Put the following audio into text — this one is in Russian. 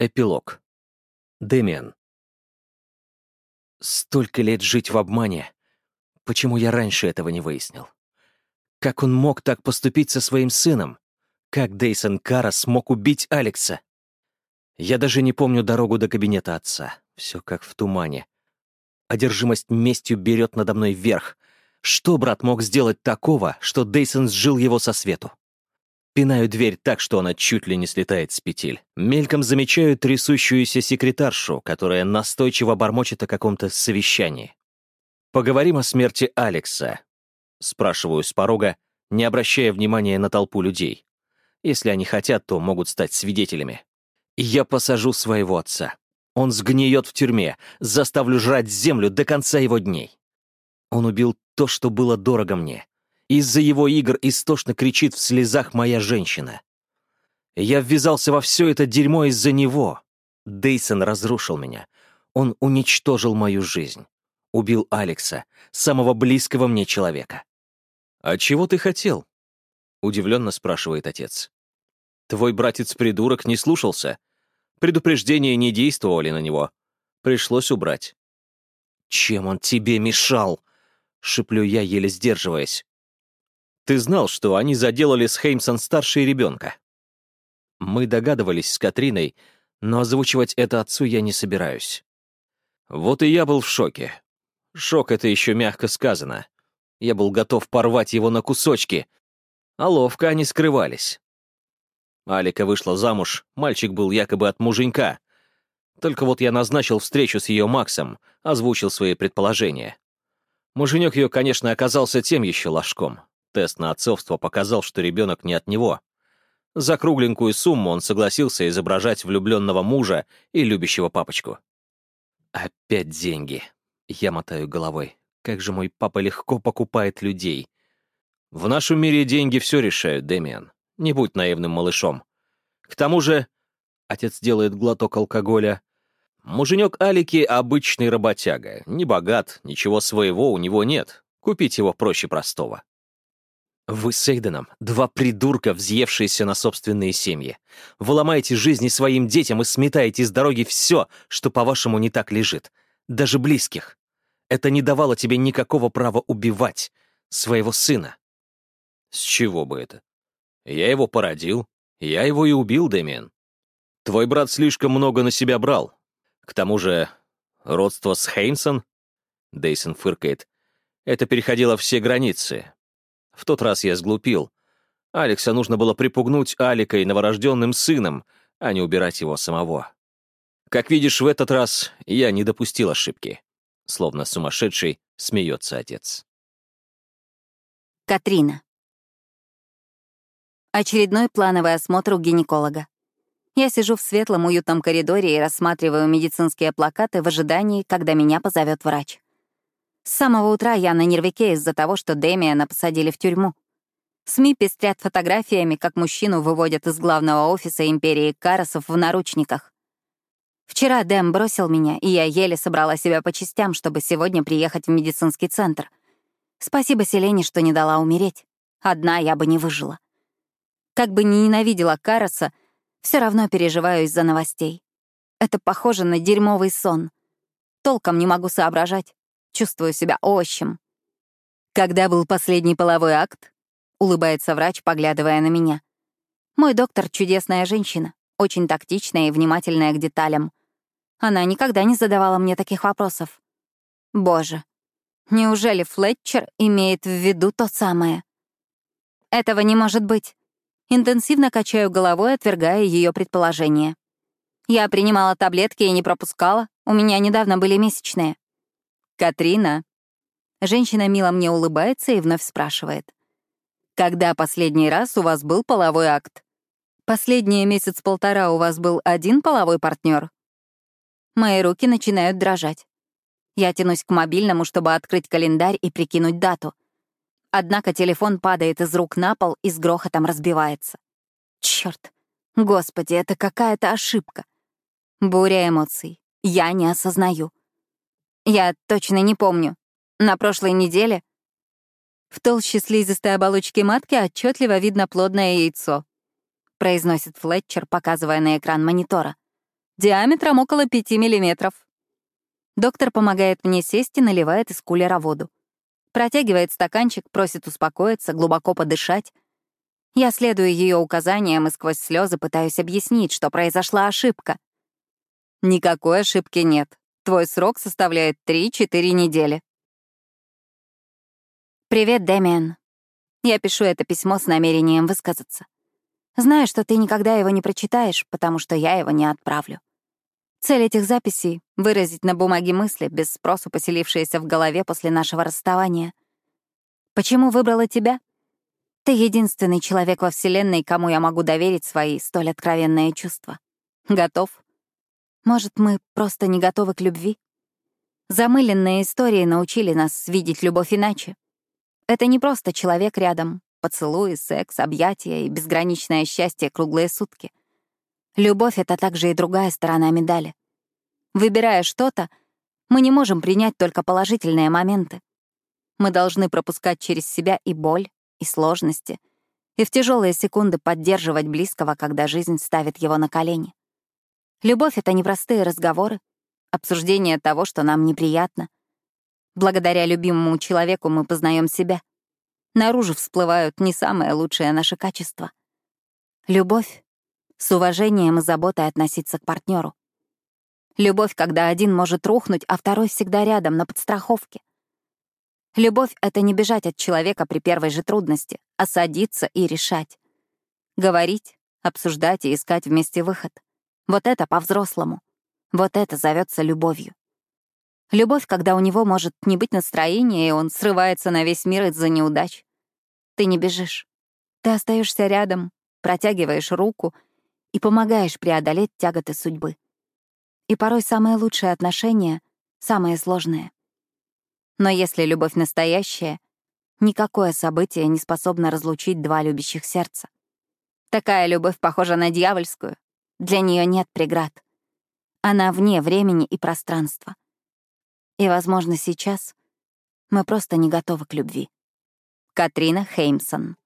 Эпилог. Дэмиан. Столько лет жить в обмане. Почему я раньше этого не выяснил? Как он мог так поступить со своим сыном? Как Дейсон Кара смог убить Алекса? Я даже не помню дорогу до кабинета отца. Все как в тумане. Одержимость местью берет надо мной вверх. Что брат мог сделать такого, что Дейсон сжил его со свету? Пинаю дверь так, что она чуть ли не слетает с петель. Мельком замечаю трясущуюся секретаршу, которая настойчиво бормочет о каком-то совещании. «Поговорим о смерти Алекса», — спрашиваю с порога, не обращая внимания на толпу людей. Если они хотят, то могут стать свидетелями. Я посажу своего отца. Он сгниет в тюрьме, заставлю жрать землю до конца его дней. Он убил то, что было дорого мне. Из-за его игр истошно кричит в слезах моя женщина. Я ввязался во все это дерьмо из-за него. Дейсон разрушил меня. Он уничтожил мою жизнь. Убил Алекса, самого близкого мне человека. «А чего ты хотел?» — удивленно спрашивает отец. «Твой братец-придурок не слушался. Предупреждения не действовали на него. Пришлось убрать». «Чем он тебе мешал?» — шиплю я, еле сдерживаясь. Ты знал, что они заделали с Хеймсон-старшей ребенка?» Мы догадывались с Катриной, но озвучивать это отцу я не собираюсь. Вот и я был в шоке. Шок — это еще мягко сказано. Я был готов порвать его на кусочки, а ловко они скрывались. Алика вышла замуж, мальчик был якобы от муженька. Только вот я назначил встречу с ее Максом, озвучил свои предположения. Муженек ее, конечно, оказался тем еще ложком. Тест на отцовство показал, что ребенок не от него. За кругленькую сумму он согласился изображать влюбленного мужа и любящего папочку. Опять деньги. Я мотаю головой. Как же мой папа легко покупает людей. В нашем мире деньги все решают, Дэмиан. Не будь наивным малышом. К тому же... Отец делает глоток алкоголя. Муженек Алики — обычный работяга. Не богат, ничего своего у него нет. Купить его проще простого. Вы с Эйденом — два придурка, взъевшиеся на собственные семьи. Вы ломаете жизни своим детям и сметаете с дороги все, что, по-вашему, не так лежит. Даже близких. Это не давало тебе никакого права убивать своего сына. С чего бы это? Я его породил. Я его и убил, Дэмиен. Твой брат слишком много на себя брал. К тому же, родство с Хейнсон, Дейсон фыркает, это переходило все границы, в тот раз я сглупил. Алекса нужно было припугнуть Аликой новорожденным сыном, а не убирать его самого. Как видишь, в этот раз я не допустил ошибки. Словно сумасшедший смеется отец. Катрина. Очередной плановый осмотр у гинеколога. Я сижу в светлом уютном коридоре и рассматриваю медицинские плакаты в ожидании, когда меня позовет врач. С самого утра я на нервике из-за того, что Дэмиана посадили в тюрьму. СМИ пестрят фотографиями, как мужчину выводят из главного офиса империи Карасов в наручниках. Вчера Дэм бросил меня, и я еле собрала себя по частям, чтобы сегодня приехать в медицинский центр. Спасибо Селене, что не дала умереть. Одна я бы не выжила. Как бы ни ненавидела Караса, все равно переживаю из-за новостей. Это похоже на дерьмовый сон. Толком не могу соображать. Чувствую себя овощем. Когда был последний половой акт? Улыбается врач, поглядывая на меня. Мой доктор — чудесная женщина, очень тактичная и внимательная к деталям. Она никогда не задавала мне таких вопросов. Боже, неужели Флетчер имеет в виду то самое? Этого не может быть. Интенсивно качаю головой, отвергая ее предположение. Я принимала таблетки и не пропускала. У меня недавно были месячные. «Катрина?» Женщина мило мне улыбается и вновь спрашивает. «Когда последний раз у вас был половой акт? Последние месяц-полтора у вас был один половой партнер? Мои руки начинают дрожать. Я тянусь к мобильному, чтобы открыть календарь и прикинуть дату. Однако телефон падает из рук на пол и с грохотом разбивается. Черт! Господи, это какая-то ошибка. Буря эмоций. Я не осознаю. Я точно не помню. На прошлой неделе в толще слизистой оболочки матки отчетливо видно плодное яйцо, произносит Флетчер, показывая на экран монитора. диаметром около 5 миллиметров. Доктор помогает мне сесть и наливает из кулера воду. Протягивает стаканчик, просит успокоиться, глубоко подышать. Я следую ее указаниям и сквозь слезы пытаюсь объяснить, что произошла ошибка. Никакой ошибки нет. Твой срок составляет 3-4 недели. Привет, Дэмиан. Я пишу это письмо с намерением высказаться. Знаю, что ты никогда его не прочитаешь, потому что я его не отправлю. Цель этих записей — выразить на бумаге мысли, без спросу поселившиеся в голове после нашего расставания. Почему выбрала тебя? Ты единственный человек во Вселенной, кому я могу доверить свои столь откровенные чувства. Готов? Может, мы просто не готовы к любви? Замыленные истории научили нас видеть любовь иначе. Это не просто человек рядом, поцелуи, секс, объятия и безграничное счастье круглые сутки — Любовь — это также и другая сторона медали. Выбирая что-то, мы не можем принять только положительные моменты. Мы должны пропускать через себя и боль, и сложности, и в тяжелые секунды поддерживать близкого, когда жизнь ставит его на колени. Любовь — это непростые разговоры, обсуждение того, что нам неприятно. Благодаря любимому человеку мы познаем себя. Наружу всплывают не самые лучшие наши качества. Любовь с уважением и заботой относиться к партнеру. Любовь, когда один может рухнуть, а второй всегда рядом, на подстраховке. Любовь — это не бежать от человека при первой же трудности, а садиться и решать. Говорить, обсуждать и искать вместе выход. Вот это по-взрослому. Вот это зовется любовью. Любовь, когда у него может не быть настроения, и он срывается на весь мир из-за неудач. Ты не бежишь. Ты остаешься рядом, протягиваешь руку и помогаешь преодолеть тяготы судьбы. И порой самые лучшие отношения — самые сложные. Но если любовь настоящая, никакое событие не способно разлучить два любящих сердца. Такая любовь похожа на дьявольскую. Для нее нет преград. Она вне времени и пространства. И, возможно, сейчас мы просто не готовы к любви. Катрина Хеймсон